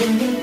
in